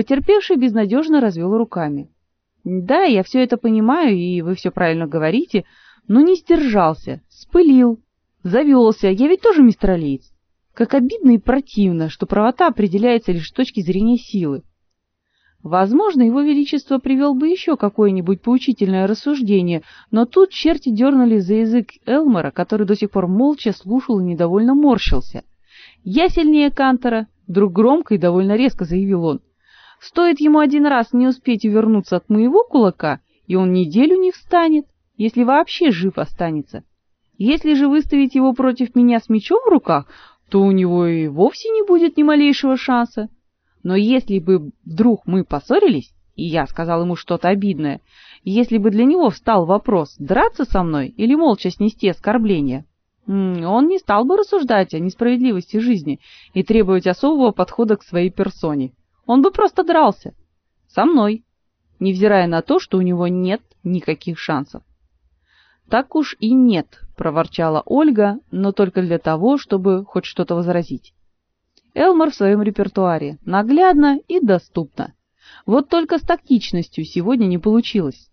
Потерпевший безнадежно развел руками. Да, я все это понимаю, и вы все правильно говорите, но не сдержался, спылил, завелся. Я ведь тоже мистралиец. Как обидно и противно, что правота определяется лишь с точки зрения силы. Возможно, его величество привел бы еще какое-нибудь поучительное рассуждение, но тут черти дернули за язык Элмора, который до сих пор молча слушал и недовольно морщился. «Я сильнее Кантора», — вдруг громко и довольно резко заявил он. «Стоит ему один раз не успеть увернуться от моего кулака, и он неделю не встанет, если вообще жив останется. Если же выставить его против меня с мечом в руках, то у него и вовсе не будет ни малейшего шанса. Но если бы вдруг мы поссорились, и я сказал ему что-то обидное, если бы для него встал вопрос, драться со мной или молча снести оскорбление, он не стал бы рассуждать о несправедливости жизни и требовать особого подхода к своей персоне. Он бы просто дрался. Со мной, невзирая на то, что у него нет никаких шансов. Так уж и нет, проворчала Ольга, но только для того, чтобы хоть что-то возразить. Элмор в своем репертуаре, наглядно и доступно. Вот только с тактичностью сегодня не получилось.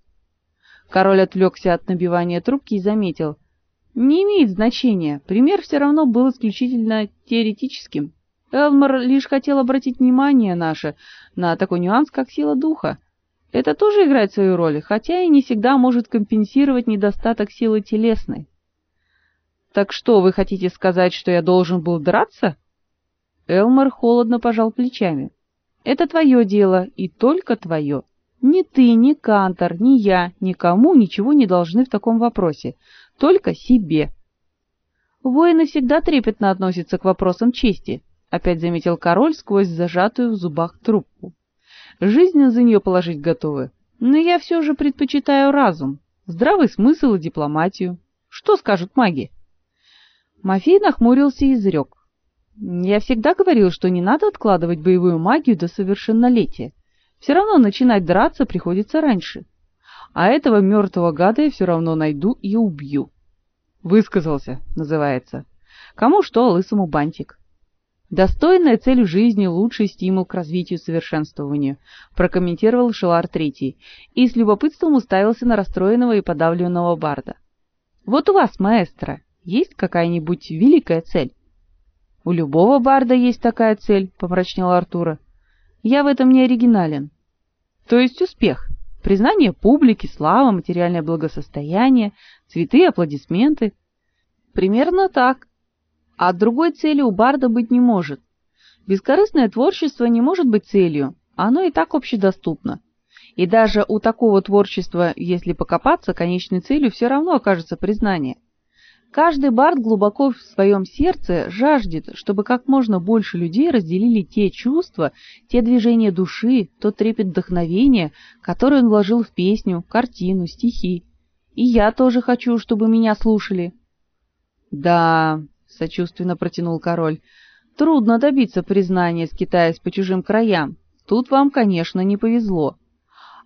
Король отвлекся от набивания трубки и заметил: "Не имеет значения. Пример все равно был исключительно теоретическим. Элмор лишь хотел обратить внимание наше на такой нюанс, как сила духа. Это тоже играет свою роль, хотя и не всегда может компенсировать недостаток силы телесной. Так что, вы хотите сказать, что я должен был драться? Элмар холодно пожал плечами. Это твое дело и только твое. Ни ты, ни Кантор, ни я никому ничего не должны в таком вопросе, только себе. Воины всегда трепетно относятся к вопросам чести, опять заметил король сквозь зажатую в зубах трубку. Жизнь за нее положить готовы, но я все же предпочитаю разум, здравый смысл и дипломатию. Что скажут маги? Мафей нахмурился и изрек. Я всегда говорил, что не надо откладывать боевую магию до совершеннолетия. Все равно начинать драться приходится раньше. А этого мертвого гада я все равно найду и убью. Высказался, называется. Кому что, лысому бантик. Достойная цель жизни лучший стимул к развитию и совершенствованию, прокомментировал Шелар Третий и с любопытством уставился на расстроенного и подавленного барда. Вот у вас, маэстро, есть какая-нибудь великая цель? У любого барда есть такая цель, помрачнел Артура. Я в этом не оригинален. То есть успех, признание публики, слава, материальное благосостояние, цветы, аплодисменты. Примерно так. А другой цели у барда быть не может. Бескорыстное творчество не может быть целью, оно и так общедоступно. И даже у такого творчества, если покопаться, конечной целью все равно окажется признание. Каждый бард глубоко в своем сердце жаждет, чтобы как можно больше людей разделили те чувства, те движения души, тот трепет вдохновения, который он вложил в песню, картину, стихи. И я тоже хочу, чтобы меня слушали. Да, сочувственно протянул король. Трудно добиться признания, скитаясь по чужим краям. Тут вам, конечно, не повезло.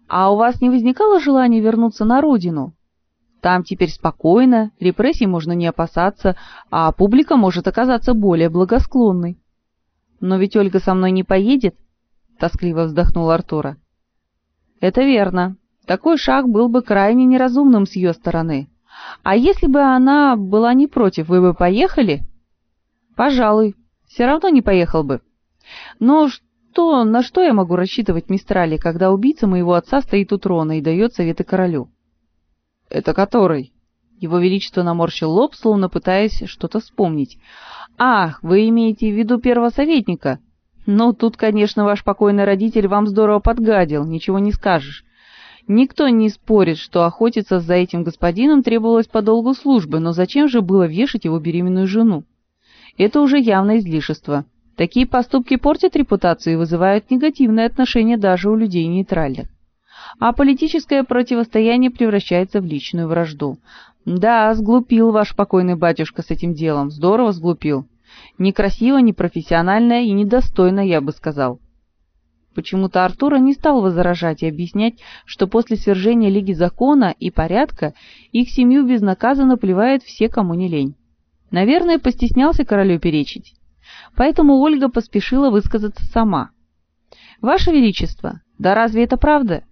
А у вас не возникало желания вернуться на родину? Там теперь спокойно, репрессий можно не опасаться, а публика может оказаться более благосклонной. Но ведь Ольга со мной не поедет, тоскливо вздохнул Артура. Это верно. Такой шаг был бы крайне неразумным с ее стороны. А если бы она была не против, вы бы поехали? Пожалуй, все равно не поехал бы. Но что, на что я могу рассчитывать, мистрали, когда убийца моего отца стоит у трона и дает советы королю? Это который? Его величество наморщил лоб, словно пытаясь что-то вспомнить. Ах, вы имеете в виду первого советника? Ну, тут, конечно, ваш покойный родитель вам здорово подгадил, ничего не скажешь. Никто не спорит, что охотиться за этим господином требовалось по долгу службы, но зачем же было вешать его беременную жену? Это уже явное излишество. Такие поступки портят репутацию и вызывают негативное отношение даже у людей нейтральных а политическое противостояние превращается в личную вражду. Да, сглупил ваш покойный батюшка с этим делом, здорово сглупил. Некрасиво, непрофессионально и недостойно, я бы сказал. Почему-то Артура не стал возражать и объяснять, что после свержения Лиги Закона и Порядка их семью безнаказанно плевает все, кому не лень. Наверное, постеснялся королю перечить. Поэтому Ольга поспешила высказаться сама. Ваше Величество, да разве это правда?